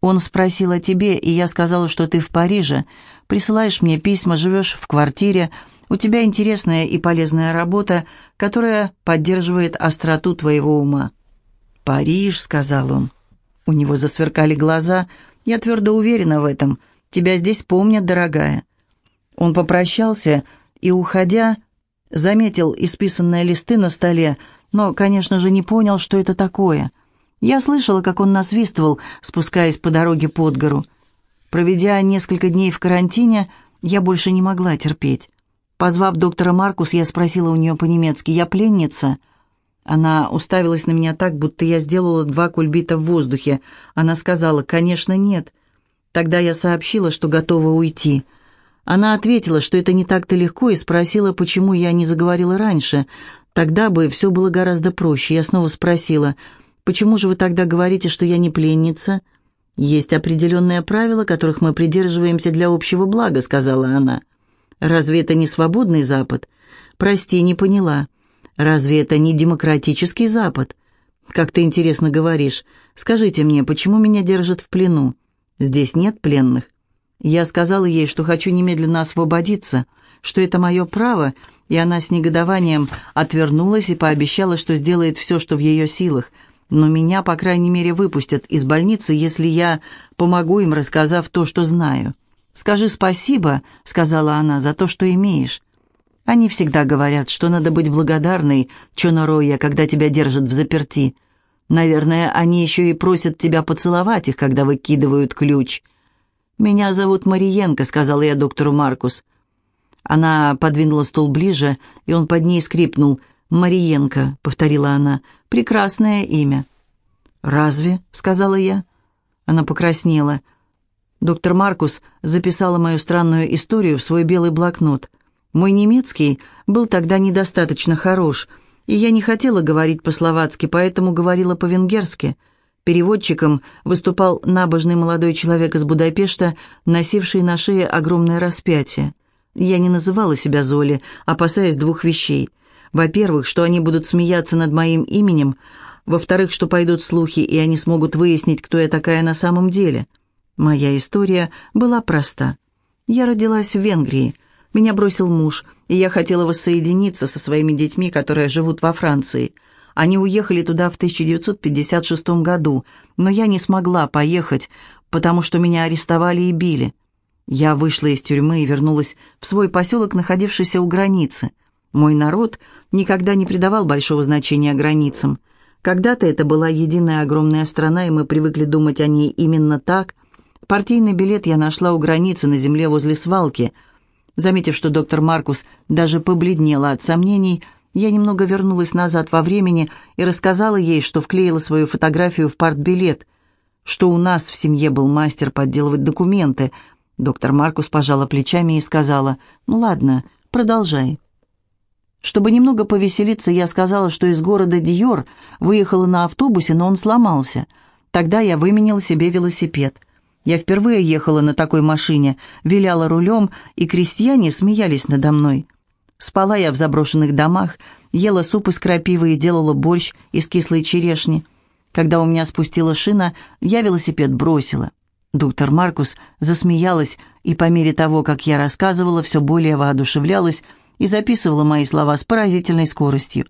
Он спросил о тебе, и я сказала, что ты в Париже. Присылаешь мне письма, живешь в квартире. У тебя интересная и полезная работа, которая поддерживает остроту твоего ума». «Париж», — сказал он. У него засверкали глаза. «Я твердо уверена в этом. Тебя здесь помнят, дорогая». Он попрощался и, уходя, заметил исписанные листы на столе, но, конечно же, не понял, что это такое. Я слышала, как он насвистывал, спускаясь по дороге под гору. Проведя несколько дней в карантине, я больше не могла терпеть. Позвав доктора Маркус, я спросила у нее по-немецки, «Я пленница?» Она уставилась на меня так, будто я сделала два кульбита в воздухе. Она сказала, «Конечно, нет». Тогда я сообщила, что готова уйти. Она ответила, что это не так-то легко, и спросила, почему я не заговорила раньше. Тогда бы все было гораздо проще. Я снова спросила, «Почему же вы тогда говорите, что я не пленница?» «Есть определенные правила, которых мы придерживаемся для общего блага», — сказала она. «Разве это не свободный Запад?» «Прости, не поняла. Разве это не демократический Запад?» «Как ты интересно говоришь. Скажите мне, почему меня держат в плену? Здесь нет пленных?» Я сказала ей, что хочу немедленно освободиться, что это мое право, и она с негодованием отвернулась и пообещала, что сделает все, что в ее силах — но меня, по крайней мере, выпустят из больницы, если я помогу им, рассказав то, что знаю. «Скажи спасибо», — сказала она, — «за то, что имеешь». Они всегда говорят, что надо быть благодарной, Чонароя, когда тебя держат в заперти. Наверное, они еще и просят тебя поцеловать их, когда выкидывают ключ. «Меня зовут Мариенко», — сказала я доктору Маркус. Она подвинула стул ближе, и он под ней скрипнул — «Мариенко», — повторила она, — «прекрасное имя». «Разве?» — сказала я. Она покраснела. Доктор Маркус записала мою странную историю в свой белый блокнот. Мой немецкий был тогда недостаточно хорош, и я не хотела говорить по-словацки, поэтому говорила по-венгерски. Переводчиком выступал набожный молодой человек из Будапешта, носивший на шее огромное распятие. Я не называла себя Золи, опасаясь двух вещей. Во-первых, что они будут смеяться над моим именем. Во-вторых, что пойдут слухи, и они смогут выяснить, кто я такая на самом деле. Моя история была проста. Я родилась в Венгрии. Меня бросил муж, и я хотела воссоединиться со своими детьми, которые живут во Франции. Они уехали туда в 1956 году, но я не смогла поехать, потому что меня арестовали и били. Я вышла из тюрьмы и вернулась в свой поселок, находившийся у границы – мой народ никогда не придавал большого значения границам. Когда-то это была единая огромная страна, и мы привыкли думать о ней именно так. Партийный билет я нашла у границы на земле возле свалки. Заметив, что доктор Маркус даже побледнела от сомнений, я немного вернулась назад во времени и рассказала ей, что вклеила свою фотографию в партбилет, что у нас в семье был мастер подделывать документы. Доктор Маркус пожала плечами и сказала, «Ну ладно, продолжай». Чтобы немного повеселиться, я сказала, что из города Диор выехала на автобусе, но он сломался. Тогда я выменила себе велосипед. Я впервые ехала на такой машине, виляла рулем, и крестьяне смеялись надо мной. Спала я в заброшенных домах, ела суп из крапивы и делала борщ из кислой черешни. Когда у меня спустила шина, я велосипед бросила. Доктор Маркус засмеялась, и по мере того, как я рассказывала, все более воодушевлялась, и записывала мои слова с поразительной скоростью.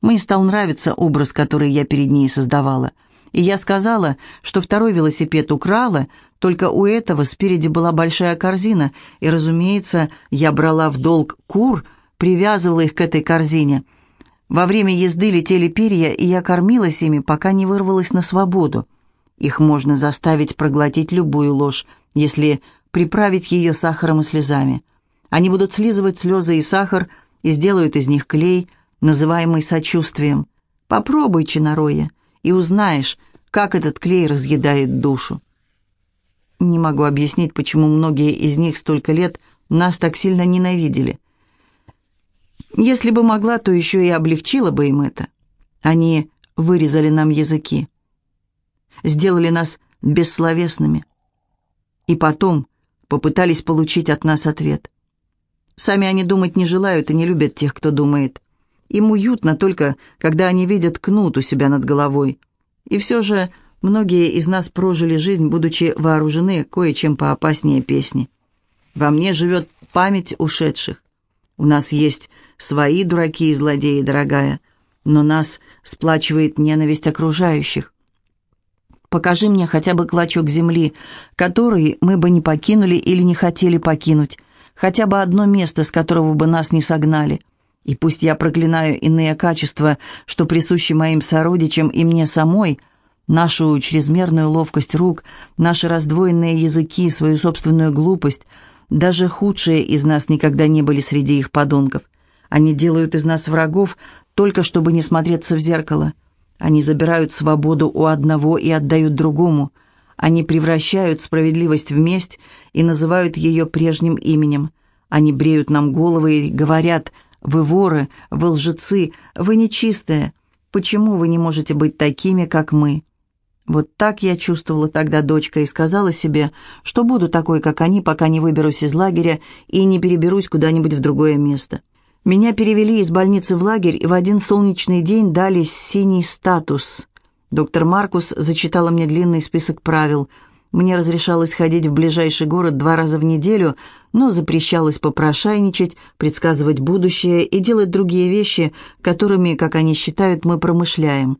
Мне стал нравиться образ, который я перед ней создавала. И я сказала, что второй велосипед украла, только у этого спереди была большая корзина, и, разумеется, я брала в долг кур, привязывала их к этой корзине. Во время езды летели перья, и я кормилась ими, пока не вырвалась на свободу. Их можно заставить проглотить любую ложь, если приправить ее сахаром и слезами. Они будут слизывать слезы и сахар и сделают из них клей, называемый сочувствием. Попробуй, чинороя, и узнаешь, как этот клей разъедает душу. Не могу объяснить, почему многие из них столько лет нас так сильно ненавидели. Если бы могла, то еще и облегчила бы им это. Они вырезали нам языки, сделали нас бессловесными. И потом попытались получить от нас ответ. Сами они думать не желают и не любят тех, кто думает. Им уютно только, когда они видят кнут у себя над головой. И все же Многие из нас прожили жизнь, будучи вооружены кое-чем поопаснее песни. Во мне живет память ушедших. У нас есть свои дураки и злодеи, дорогая, но нас сплачивает ненависть окружающих. Покажи мне хотя бы клочок земли, который мы бы не покинули или не хотели покинуть, хотя бы одно место, с которого бы нас не согнали. И пусть я проклинаю иные качества, что присущи моим сородичам и мне самой, нашу чрезмерную ловкость рук, наши раздвоенные языки, свою собственную глупость, даже худшие из нас никогда не были среди их подонков. Они делают из нас врагов, только чтобы не смотреться в зеркало. Они забирают свободу у одного и отдают другому. Они превращают справедливость в месть и называют ее прежним именем. Они бреют нам головы и говорят «Вы воры, вы лжецы, вы нечистые. Почему вы не можете быть такими, как мы?» Вот так я чувствовала тогда дочка и сказала себе, что буду такой, как они, пока не выберусь из лагеря и не переберусь куда-нибудь в другое место. Меня перевели из больницы в лагерь и в один солнечный день дали синий статус. Доктор Маркус зачитала мне длинный список правил. Мне разрешалось ходить в ближайший город два раза в неделю, но запрещалось попрошайничать, предсказывать будущее и делать другие вещи, которыми, как они считают, мы промышляем.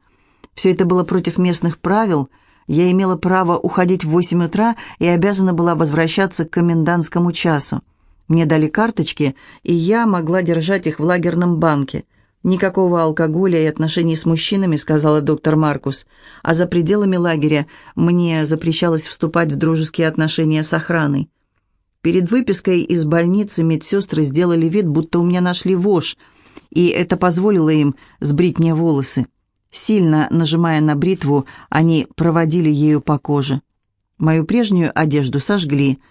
Все это было против местных правил. Я имела право уходить в восемь утра и обязана была возвращаться к комендантскому часу. Мне дали карточки, и я могла держать их в лагерном банке. «Никакого алкоголя и отношений с мужчинами», — сказала доктор Маркус. «А за пределами лагеря мне запрещалось вступать в дружеские отношения с охраной». Перед выпиской из больницы медсестры сделали вид, будто у меня нашли вошь, и это позволило им сбрить мне волосы. Сильно нажимая на бритву, они проводили ею по коже. Мою прежнюю одежду сожгли —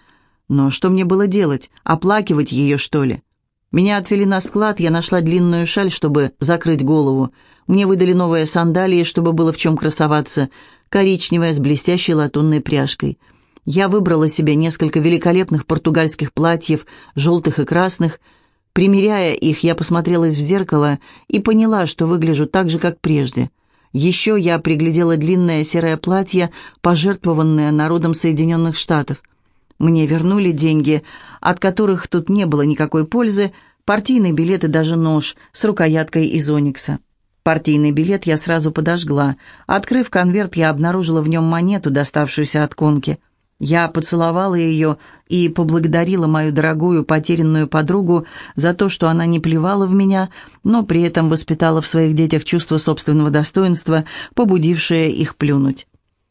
но что мне было делать? Оплакивать ее, что ли? Меня отвели на склад, я нашла длинную шаль, чтобы закрыть голову. Мне выдали новые сандалии, чтобы было в чем красоваться, коричневая с блестящей латунной пряжкой. Я выбрала себе несколько великолепных португальских платьев, желтых и красных. Примеряя их, я посмотрелась в зеркало и поняла, что выгляжу так же, как прежде. Еще я приглядела длинное серое платье, пожертвованное народом Соединенных Штатов. Мне вернули деньги, от которых тут не было никакой пользы, партийный билет и даже нож с рукояткой из оникса. Партийный билет я сразу подожгла. Открыв конверт, я обнаружила в нем монету, доставшуюся от конки. Я поцеловала ее и поблагодарила мою дорогую потерянную подругу за то, что она не плевала в меня, но при этом воспитала в своих детях чувство собственного достоинства, побудившее их плюнуть.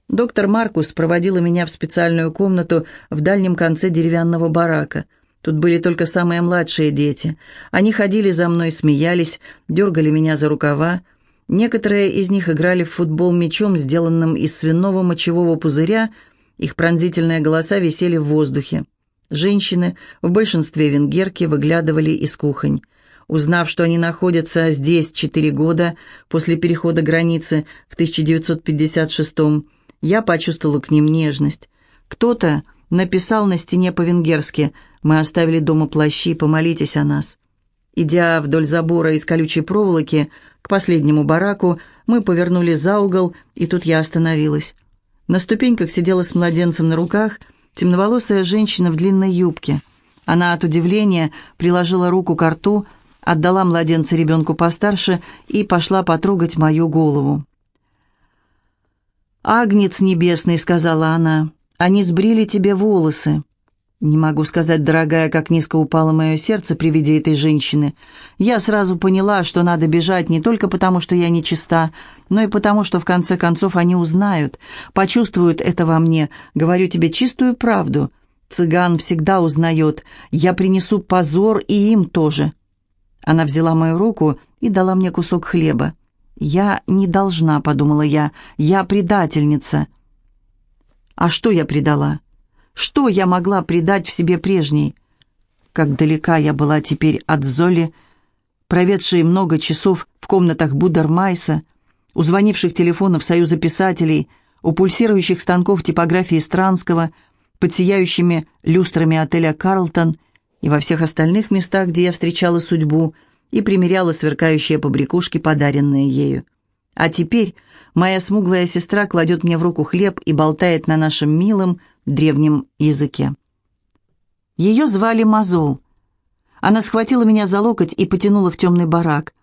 Доктор Маркус проводила меня в специальную комнату в дальнем конце деревянного барака. Тут были только самые младшие дети. Они ходили за мной, смеялись, дергали меня за рукава. Некоторые из них играли в футбол мячом, сделанным из свиного мочевого пузыря. Их пронзительные голоса висели в воздухе. Женщины, в большинстве венгерки, выглядывали из кухонь. Узнав, что они находятся здесь четыре года после перехода границы в 1956 году, я почувствовала к ним нежность. Кто-то написал на стене по-венгерски «Мы оставили дома плащи, помолитесь о нас». Идя вдоль забора из колючей проволоки к последнему бараку, мы повернули за угол, и тут я остановилась. На ступеньках сидела с младенцем на руках темноволосая женщина в длинной юбке. Она от удивления приложила руку к рту, отдала младенца ребенку постарше и пошла потрогать мою голову. «Агнец небесный», — сказала она, — «они сбрили тебе волосы». Не могу сказать, дорогая, как низко упало мое сердце при виде этой женщины. Я сразу поняла, что надо бежать не только потому, что я нечиста, но и потому, что в конце концов они узнают, почувствуют это во мне. Говорю тебе чистую правду. Цыган всегда узнает. Я принесу позор и им тоже. Она взяла мою руку и дала мне кусок хлеба. «Я не должна», — подумала я, — «я предательница». А что я предала? Что я могла предать в себе прежней? Как далека я была теперь от Золи, проведшей много часов в комнатах Будермайса, у звонивших телефонов Союза писателей, у пульсирующих станков типографии Странского, под сияющими люстрами отеля «Карлтон» и во всех остальных местах, где я встречала судьбу — и примеряла сверкающие побрякушки, подаренные ею. А теперь моя смуглая сестра кладет мне в руку хлеб и болтает на нашем милом древнем языке. Ее звали Мазол. Она схватила меня за локоть и потянула в темный барак.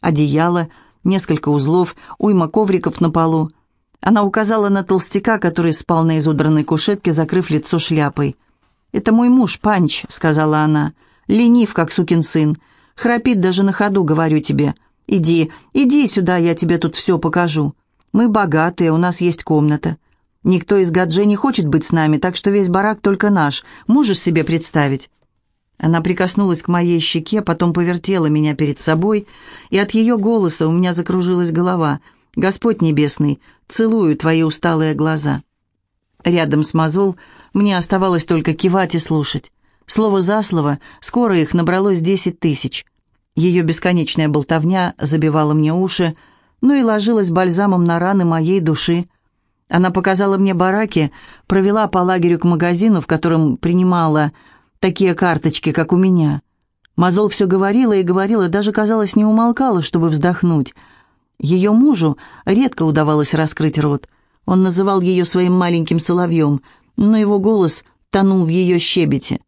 Одеяло, несколько узлов, уйма ковриков на полу. Она указала на толстяка, который спал на изодранной кушетке, закрыв лицо шляпой. «Это мой муж, Панч», — сказала она. «Ленив, как сукин сын. Храпит даже на ходу, говорю тебе. Иди, иди сюда, я тебе тут все покажу. Мы богатые, у нас есть комната. Никто из Гадже не хочет быть с нами, так что весь барак только наш. Можешь себе представить?» Она прикоснулась к моей щеке, потом повертела меня перед собой, и от ее голоса у меня закружилась голова. «Господь Небесный, целую твои усталые глаза». Рядом с Мазол мне оставалось только кивать и слушать. Слово за слово, скоро их набралось десять тысяч. Ее бесконечная болтовня забивала мне уши, ну и ложилась бальзамом на раны моей души. Она показала мне бараки, провела по лагерю к магазину, в котором принимала такие карточки, как у меня. Мазол все говорила и говорила, даже, казалось, не умолкала, чтобы вздохнуть. Ее мужу редко удавалось раскрыть рот. Он называл ее своим маленьким соловьем, но его голос тонул в ее щебете.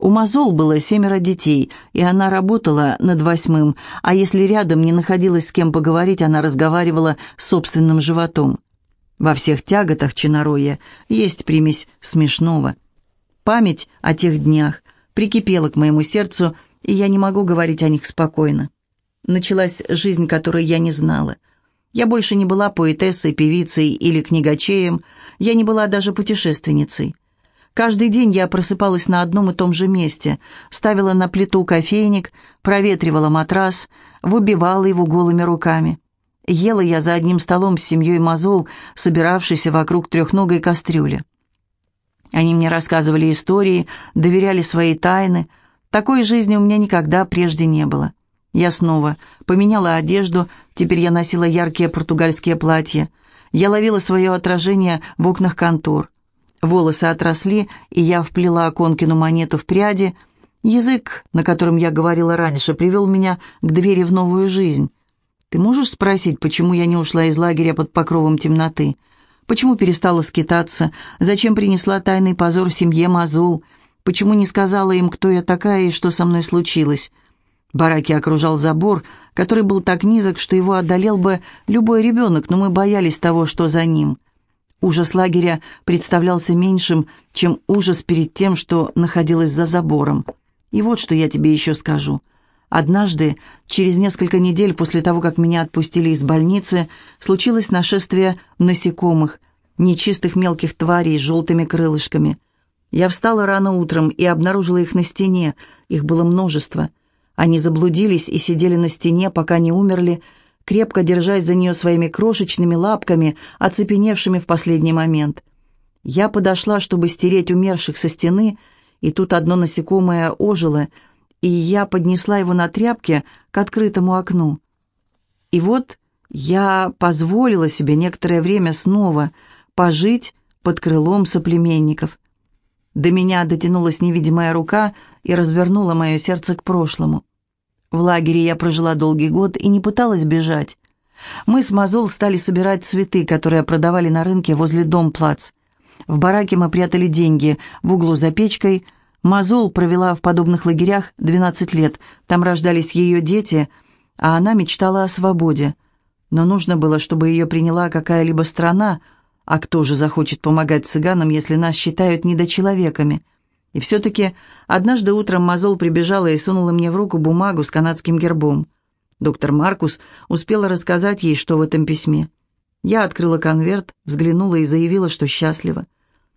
У Мазол было семеро детей, и она работала над восьмым, а если рядом не находилось с кем поговорить, она разговаривала с собственным животом. Во всех тяготах Чинароя есть примесь смешного. Память о тех днях прикипела к моему сердцу, и я не могу говорить о них спокойно. Началась жизнь, которой я не знала. Я больше не была поэтессой, певицей или книгачеем, я не была даже путешественницей. Каждый день я просыпалась на одном и том же месте, ставила на плиту кофейник, проветривала матрас, выбивала его голыми руками. Ела я за одним столом с семьей Мазол, собиравшейся вокруг трехногой кастрюли. Они мне рассказывали истории, доверяли свои тайны. Такой жизни у меня никогда прежде не было. Я снова поменяла одежду, теперь я носила яркие португальские платья. Я ловила свое отражение в окнах контор. Волосы отросли, и я вплела Конкину монету в пряди. Язык, на котором я говорила раньше, привел меня к двери в новую жизнь. Ты можешь спросить, почему я не ушла из лагеря под покровом темноты? Почему перестала скитаться? Зачем принесла тайный позор семье Мазул? Почему не сказала им, кто я такая и что со мной случилось? Бараки окружал забор, который был так низок, что его одолел бы любой ребенок, но мы боялись того, что за ним. Ужас лагеря представлялся меньшим, чем ужас перед тем, что находилось за забором. И вот что я тебе еще скажу. Однажды, через несколько недель после того, как меня отпустили из больницы, случилось нашествие насекомых, нечистых мелких тварей с желтыми крылышками. Я встала рано утром и обнаружила их на стене, их было множество. Они заблудились и сидели на стене, пока не умерли, крепко держась за нее своими крошечными лапками, оцепеневшими в последний момент. Я подошла, чтобы стереть умерших со стены, и тут одно насекомое ожило, и я поднесла его на тряпке к открытому окну. И вот я позволила себе некоторое время снова пожить под крылом соплеменников. До меня дотянулась невидимая рука и развернула мое сердце к прошлому. В лагере я прожила долгий год и не пыталась бежать. Мы с Мазол стали собирать цветы, которые продавали на рынке возле дом-плац. В бараке мы прятали деньги в углу за печкой. Мазол провела в подобных лагерях 12 лет. Там рождались ее дети, а она мечтала о свободе. Но нужно было, чтобы ее приняла какая-либо страна, а кто же захочет помогать цыганам, если нас считают недочеловеками? И все-таки однажды утром Мазол прибежала и сунула мне в руку бумагу с канадским гербом. Доктор Маркус успела рассказать ей, что в этом письме. Я открыла конверт, взглянула и заявила, что счастлива.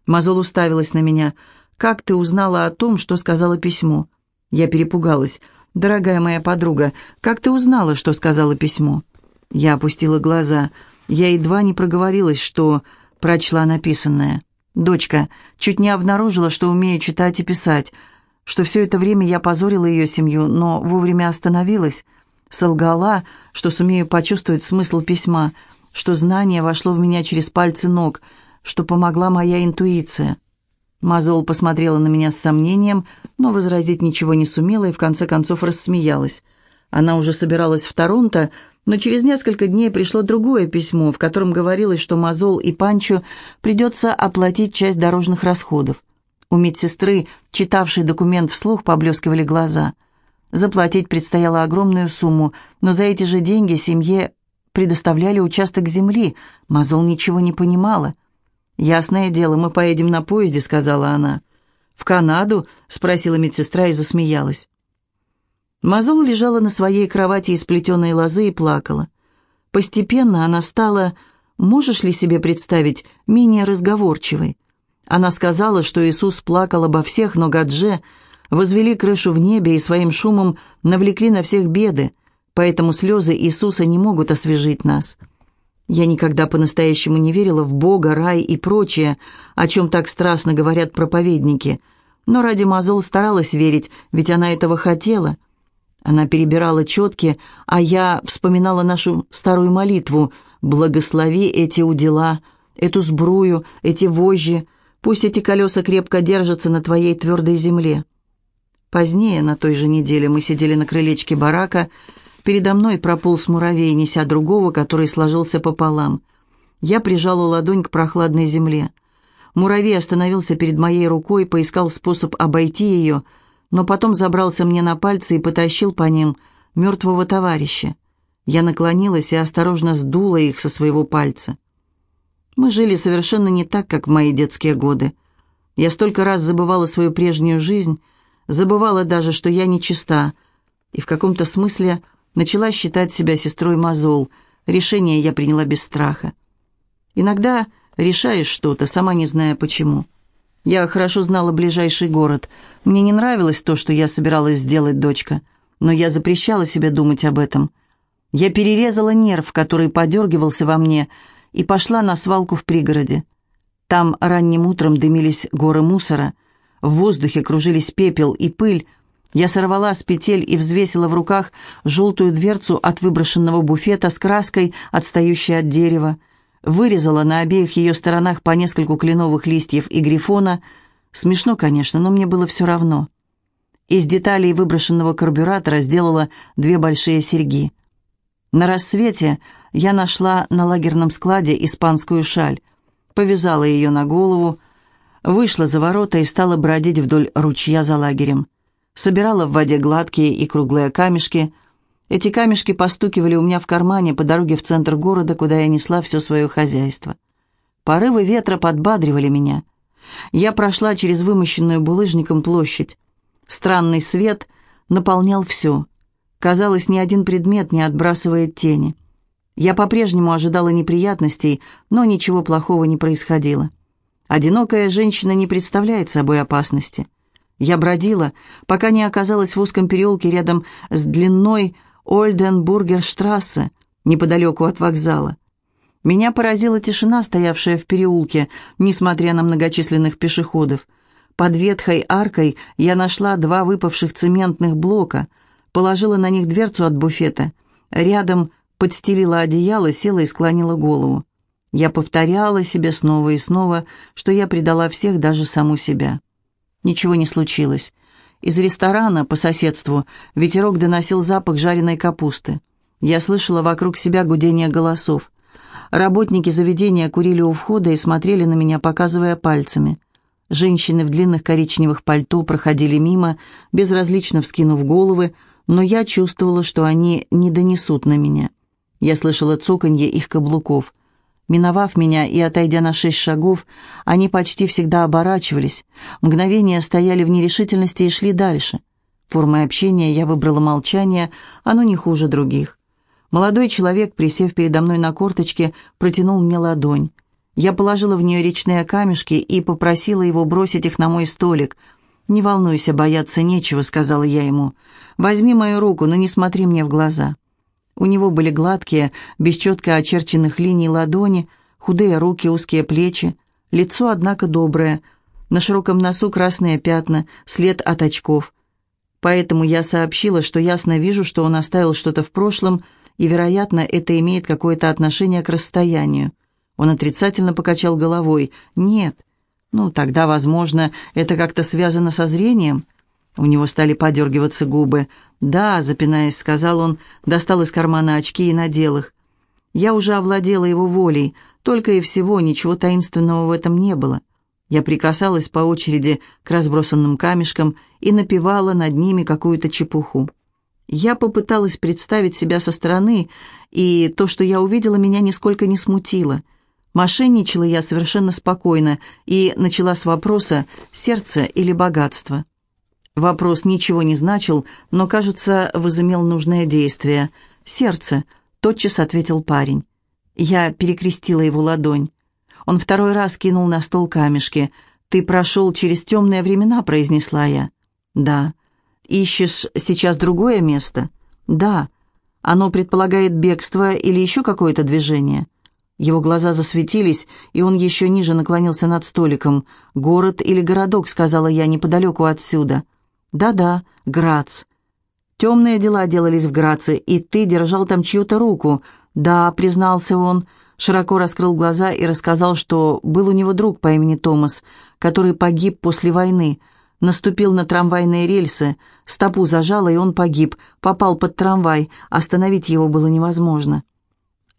Мазол уставилась на меня. «Как ты узнала о том, что сказала письмо?» Я перепугалась. «Дорогая моя подруга, как ты узнала, что сказала письмо?» Я опустила глаза. Я едва не проговорилась, что прочла написанное. Дочка чуть не обнаружила, что умею читать и писать, что все это время я позорила ее семью, но вовремя остановилась, солгала, что сумею почувствовать смысл письма, что знание вошло в меня через пальцы ног, что помогла моя интуиция. Мазол посмотрела на меня с сомнением, но возразить ничего не сумела и в конце концов рассмеялась. Она уже собиралась в Торонто, но через несколько дней пришло другое письмо, в котором говорилось, что Мазол и Панчо придется оплатить часть дорожных расходов. У медсестры, читавшей документ вслух, поблескивали глаза. Заплатить предстояло огромную сумму, но за эти же деньги семье предоставляли участок земли. Мазол ничего не понимала. «Ясное дело, мы поедем на поезде», — сказала она. «В Канаду?» — спросила медсестра и засмеялась. Мазол лежала на своей кровати из плетеной лозы и плакала. Постепенно она стала, можешь ли себе представить, менее разговорчивой. Она сказала, что Иисус плакал обо всех, но Гадже возвели крышу в небе и своим шумом навлекли на всех беды, поэтому слезы Иисуса не могут освежить нас. Я никогда по-настоящему не верила в Бога, рай и прочее, о чем так страстно говорят проповедники, но ради Мазол старалась верить, ведь она этого хотела — она перебирала четки, а я вспоминала нашу старую молитву «Благослови эти удила, эту сбрую, эти вожжи, пусть эти колеса крепко держатся на твоей твердой земле». Позднее, на той же неделе, мы сидели на крылечке барака. Передо мной прополз муравей, неся другого, который сложился пополам. Я прижала ладонь к прохладной земле. Муравей остановился перед моей рукой, поискал способ обойти ее — но потом забрался мне на пальцы и потащил по ним мертвого товарища. Я наклонилась и осторожно сдула их со своего пальца. Мы жили совершенно не так, как в мои детские годы. Я столько раз забывала свою прежнюю жизнь, забывала даже, что я нечиста, и в каком-то смысле начала считать себя сестрой Мазол. Решение я приняла без страха. Иногда решаешь что-то, сама не зная почему. Я хорошо знала ближайший город. Мне не нравилось то, что я собиралась сделать, дочка, но я запрещала себе думать об этом. Я перерезала нерв, который подергивался во мне, и пошла на свалку в пригороде. Там ранним утром дымились горы мусора, в воздухе кружились пепел и пыль. Я сорвала с петель и взвесила в руках желтую дверцу от выброшенного буфета с краской, отстающей от дерева вырезала на обеих ее сторонах по нескольку кленовых листьев и грифона. Смешно, конечно, но мне было все равно. Из деталей выброшенного карбюратора сделала две большие серьги. На рассвете я нашла на лагерном складе испанскую шаль, повязала ее на голову, вышла за ворота и стала бродить вдоль ручья за лагерем. Собирала в воде гладкие и круглые камешки, эти камешки постукивали у меня в кармане по дороге в центр города, куда я несла все свое хозяйство. Порывы ветра подбадривали меня. Я прошла через вымощенную булыжником площадь. Странный свет наполнял все. Казалось, ни один предмет не отбрасывает тени. Я по-прежнему ожидала неприятностей, но ничего плохого не происходило. Одинокая женщина не представляет собой опасности. Я бродила, пока не оказалась в узком переулке рядом с длинной, Ольденбургерштрассе, неподалеку от вокзала. Меня поразила тишина, стоявшая в переулке, несмотря на многочисленных пешеходов. Под ветхой аркой я нашла два выпавших цементных блока, положила на них дверцу от буфета. Рядом подстелила одеяло, села и склонила голову. Я повторяла себе снова и снова, что я предала всех, даже саму себя. Ничего не случилось. Из ресторана по соседству ветерок доносил запах жареной капусты. Я слышала вокруг себя гудение голосов. Работники заведения курили у входа и смотрели на меня, показывая пальцами. Женщины в длинных коричневых пальто проходили мимо, безразлично вскинув головы, но я чувствовала, что они не донесут на меня. Я слышала цоканье их каблуков. Миновав меня и отойдя на шесть шагов, они почти всегда оборачивались, мгновения стояли в нерешительности и шли дальше. Формой общения я выбрала молчание, оно не хуже других. Молодой человек, присев передо мной на корточке, протянул мне ладонь. Я положила в нее речные камешки и попросила его бросить их на мой столик. «Не волнуйся, бояться нечего», — сказала я ему. «Возьми мою руку, но не смотри мне в глаза». У него были гладкие, без четко очерченных линий ладони, худые руки, узкие плечи, лицо, однако, доброе, на широком носу красные пятна, след от очков. Поэтому я сообщила, что ясно вижу, что он оставил что-то в прошлом, и, вероятно, это имеет какое-то отношение к расстоянию. Он отрицательно покачал головой. «Нет». «Ну, тогда, возможно, это как-то связано со зрением». У него стали подергиваться губы. «Да», — запинаясь, сказал он, достал из кармана очки и надел их. Я уже овладела его волей, только и всего, ничего таинственного в этом не было. Я прикасалась по очереди к разбросанным камешкам и напевала над ними какую-то чепуху. Я попыталась представить себя со стороны, и то, что я увидела, меня нисколько не смутило. Мошенничала я совершенно спокойно и начала с вопроса «сердце или богатство?». Вопрос ничего не значил, но, кажется, возымел нужное действие. «Сердце», — тотчас ответил парень. Я перекрестила его ладонь. Он второй раз кинул на стол камешки. «Ты прошел через темные времена», — произнесла я. «Да». «Ищешь сейчас другое место?» «Да». «Оно предполагает бегство или еще какое-то движение?» Его глаза засветились, и он еще ниже наклонился над столиком. «Город или городок?» — сказала я, неподалеку отсюда. «Да-да, Грац». «Темные дела делались в Граце, и ты держал там чью-то руку». «Да», — признался он, широко раскрыл глаза и рассказал, что был у него друг по имени Томас, который погиб после войны. Наступил на трамвайные рельсы, стопу зажало, и он погиб, попал под трамвай, остановить его было невозможно.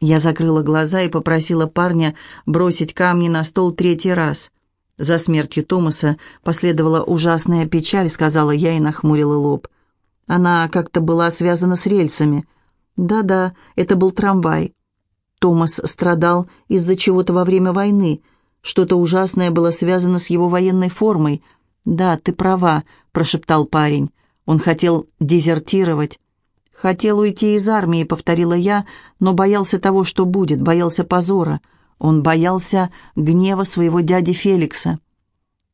Я закрыла глаза и попросила парня бросить камни на стол третий раз. За смертью Томаса последовала ужасная печаль, сказала я и нахмурила лоб. Она как-то была связана с рельсами. Да-да, это был трамвай. Томас страдал из-за чего-то во время войны. Что-то ужасное было связано с его военной формой. «Да, ты права», — прошептал парень. Он хотел дезертировать. «Хотел уйти из армии», — повторила я, но боялся того, что будет, боялся позора. Он боялся гнева своего дяди Феликса.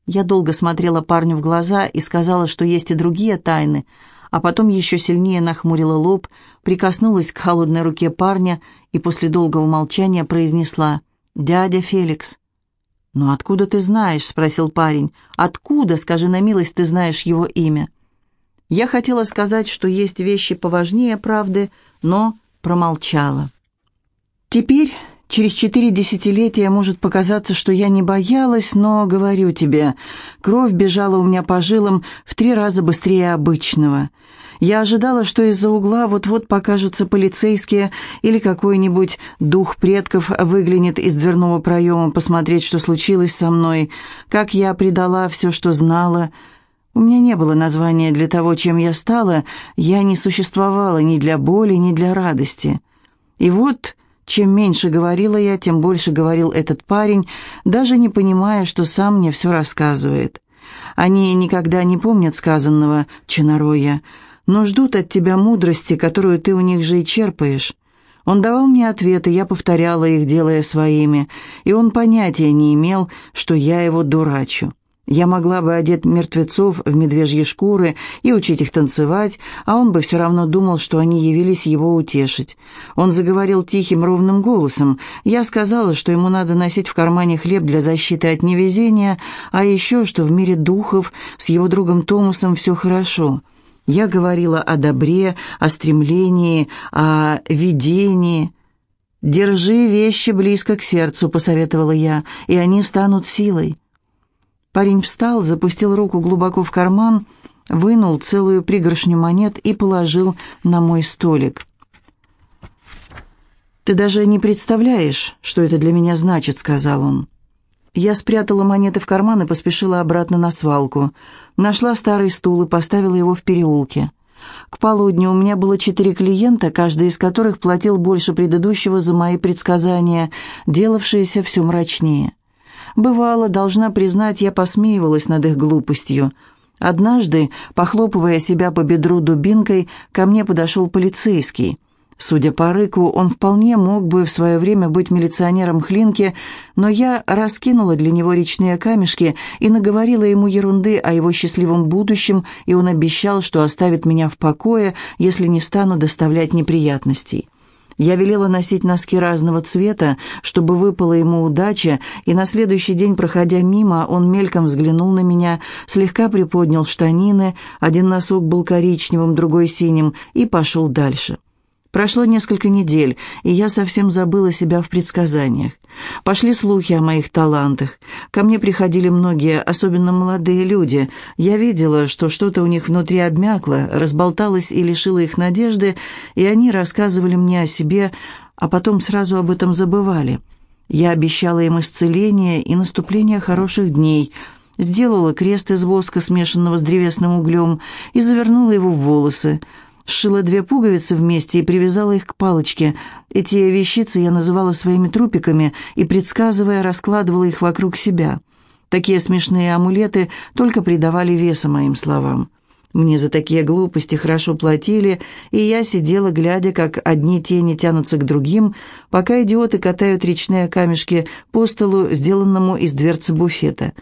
Я долго смотрела парню в глаза и сказала, что есть и другие тайны, а потом еще сильнее нахмурила лоб, прикоснулась к холодной руке парня и после долгого молчания произнесла «Дядя Феликс». «Ну откуда ты знаешь?» — спросил парень. «Откуда, скажи на милость, ты знаешь его имя?» Я хотела сказать, что есть вещи поважнее правды, но промолчала. Теперь, через четыре десятилетия, может показаться, что я не боялась, но, говорю тебе, кровь бежала у меня по жилам в три раза быстрее обычного. Я ожидала, что из-за угла вот-вот покажутся полицейские или какой-нибудь дух предков выглянет из дверного проема посмотреть, что случилось со мной, как я предала все, что знала, у меня не было названия для того, чем я стала, я не существовала ни для боли, ни для радости. И вот, чем меньше говорила я, тем больше говорил этот парень, даже не понимая, что сам мне все рассказывает. Они никогда не помнят сказанного, Ченороя, но ждут от тебя мудрости, которую ты у них же и черпаешь. Он давал мне ответы, я повторяла их, делая своими, и он понятия не имел, что я его дурачу. Я могла бы одеть мертвецов в медвежьи шкуры и учить их танцевать, а он бы все равно думал, что они явились его утешить. Он заговорил тихим ровным голосом. Я сказала, что ему надо носить в кармане хлеб для защиты от невезения, а еще, что в мире духов с его другом Томасом все хорошо. Я говорила о добре, о стремлении, о видении. «Держи вещи близко к сердцу», — посоветовала я, — «и они станут силой». Парень встал, запустил руку глубоко в карман, вынул целую пригоршню монет и положил на мой столик. «Ты даже не представляешь, что это для меня значит», — сказал он. Я спрятала монеты в карман и поспешила обратно на свалку. Нашла старый стул и поставила его в переулке. К полудню у меня было четыре клиента, каждый из которых платил больше предыдущего за мои предсказания, делавшиеся все мрачнее. Бывало, должна признать, я посмеивалась над их глупостью. Однажды, похлопывая себя по бедру дубинкой, ко мне подошел полицейский. Судя по рыку, он вполне мог бы в свое время быть милиционером Хлинки, но я раскинула для него речные камешки и наговорила ему ерунды о его счастливом будущем, и он обещал, что оставит меня в покое, если не стану доставлять неприятностей. Я велела носить носки разного цвета, чтобы выпала ему удача, и на следующий день, проходя мимо, он мельком взглянул на меня, слегка приподнял штанины, один носок был коричневым, другой синим, и пошел дальше. Прошло несколько недель, и я совсем забыла себя в предсказаниях. Пошли слухи о моих талантах. Ко мне приходили многие, особенно молодые люди. Я видела, что что-то у них внутри обмякло, разболталось и лишило их надежды, и они рассказывали мне о себе, а потом сразу об этом забывали. Я обещала им исцеление и наступление хороших дней, сделала крест из воска, смешанного с древесным углем, и завернула его в волосы – сшила две пуговицы вместе и привязала их к палочке. Эти вещицы я называла своими трупиками и, предсказывая, раскладывала их вокруг себя. Такие смешные амулеты только придавали веса моим словам. Мне за такие глупости хорошо платили, и я сидела, глядя, как одни тени тянутся к другим, пока идиоты катают речные камешки по столу, сделанному из дверцы буфета.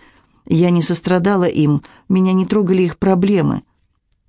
Я не сострадала им, меня не трогали их проблемы.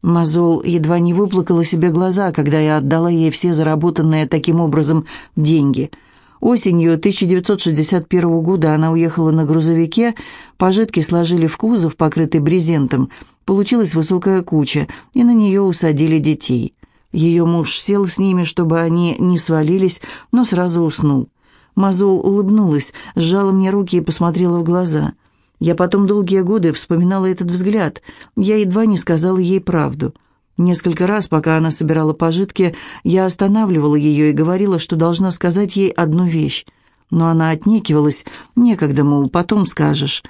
Мазол едва не выплакала себе глаза, когда я отдала ей все заработанные таким образом деньги. Осенью 1961 года она уехала на грузовике, пожитки сложили в кузов, покрытый брезентом. Получилась высокая куча, и на нее усадили детей. Ее муж сел с ними, чтобы они не свалились, но сразу уснул. Мазол улыбнулась, сжала мне руки и посмотрела в глаза – я потом долгие годы вспоминала этот взгляд. Я едва не сказала ей правду. Несколько раз, пока она собирала пожитки, я останавливала ее и говорила, что должна сказать ей одну вещь. Но она отнекивалась. Некогда, мол, потом скажешь.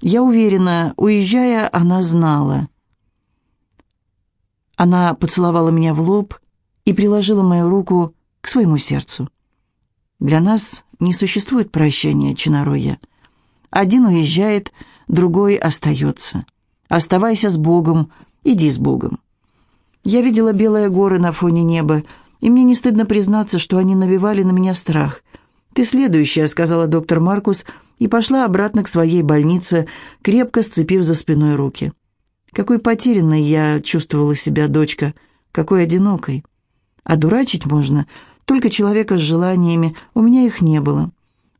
Я уверена, уезжая, она знала. Она поцеловала меня в лоб и приложила мою руку к своему сердцу. Для нас не существует прощания, Чинароя. Один уезжает, другой остается. Оставайся с Богом, иди с Богом. Я видела белые горы на фоне неба, и мне не стыдно признаться, что они навевали на меня страх. «Ты следующая», — сказала доктор Маркус, и пошла обратно к своей больнице, крепко сцепив за спиной руки. Какой потерянной я чувствовала себя, дочка, какой одинокой. А дурачить можно, только человека с желаниями, у меня их не было.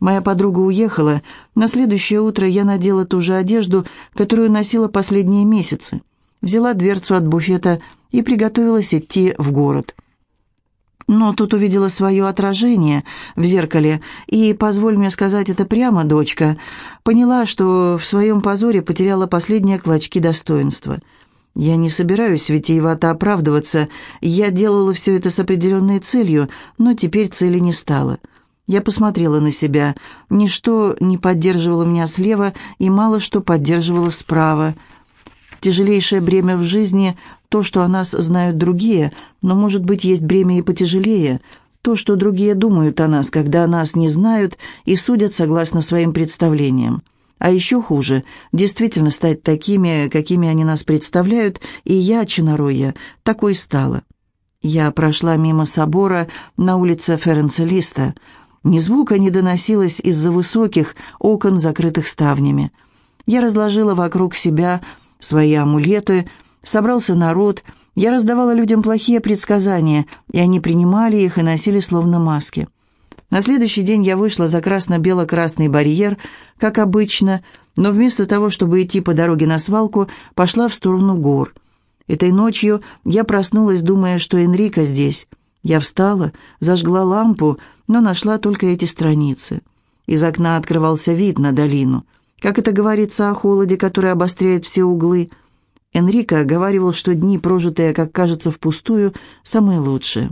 Моя подруга уехала. На следующее утро я надела ту же одежду, которую носила последние месяцы. Взяла дверцу от буфета и приготовилась идти в город. Но тут увидела свое отражение в зеркале, и, позволь мне сказать это прямо, дочка, поняла, что в своем позоре потеряла последние клочки достоинства. Я не собираюсь витиевато оправдываться, я делала все это с определенной целью, но теперь цели не стало — я посмотрела на себя. Ничто не поддерживало меня слева и мало что поддерживало справа. Тяжелейшее бремя в жизни — то, что о нас знают другие, но, может быть, есть бремя и потяжелее — то, что другие думают о нас, когда нас не знают и судят согласно своим представлениям. А еще хуже — действительно стать такими, какими они нас представляют, и я, Чинароя, такой стала. Я прошла мимо собора на улице Ференцелиста — ни звука не доносилось из-за высоких окон, закрытых ставнями. Я разложила вокруг себя свои амулеты, собрался народ, я раздавала людям плохие предсказания, и они принимали их и носили словно маски. На следующий день я вышла за красно-бело-красный барьер, как обычно, но вместо того, чтобы идти по дороге на свалку, пошла в сторону гор. Этой ночью я проснулась, думая, что Энрико здесь. Я встала, зажгла лампу, но нашла только эти страницы. Из окна открывался вид на долину. Как это говорится о холоде, который обостряет все углы. Энрико говаривал, что дни, прожитые, как кажется, впустую, самые лучшие.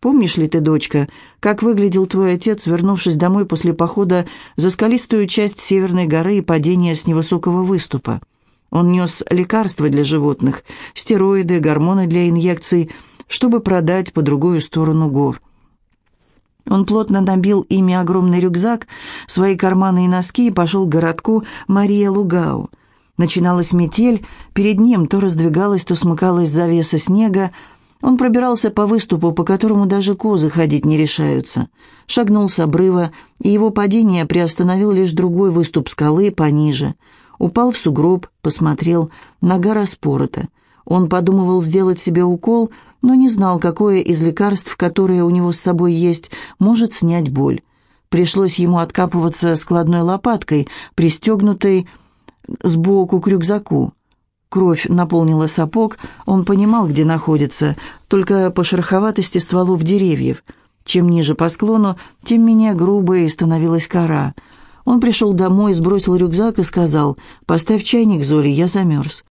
Помнишь ли ты, дочка, как выглядел твой отец, вернувшись домой после похода за скалистую часть Северной горы и падения с невысокого выступа? Он нес лекарства для животных, стероиды, гормоны для инъекций, чтобы продать по другую сторону гор. Он плотно набил ими огромный рюкзак, свои карманы и носки и пошел к городку Мария Лугау. Начиналась метель, перед ним то раздвигалась, то смыкалась завеса снега. Он пробирался по выступу, по которому даже козы ходить не решаются. Шагнул с обрыва, и его падение приостановил лишь другой выступ скалы пониже. Упал в сугроб, посмотрел, нога распорота. Он подумывал сделать себе укол, но не знал, какое из лекарств, которые у него с собой есть, может снять боль. Пришлось ему откапываться складной лопаткой, пристегнутой сбоку к рюкзаку. Кровь наполнила сапог, он понимал, где находится, только по шероховатости стволов деревьев. Чем ниже по склону, тем менее грубой становилась кора. Он пришел домой, сбросил рюкзак и сказал, «Поставь чайник, Золи, я замерз».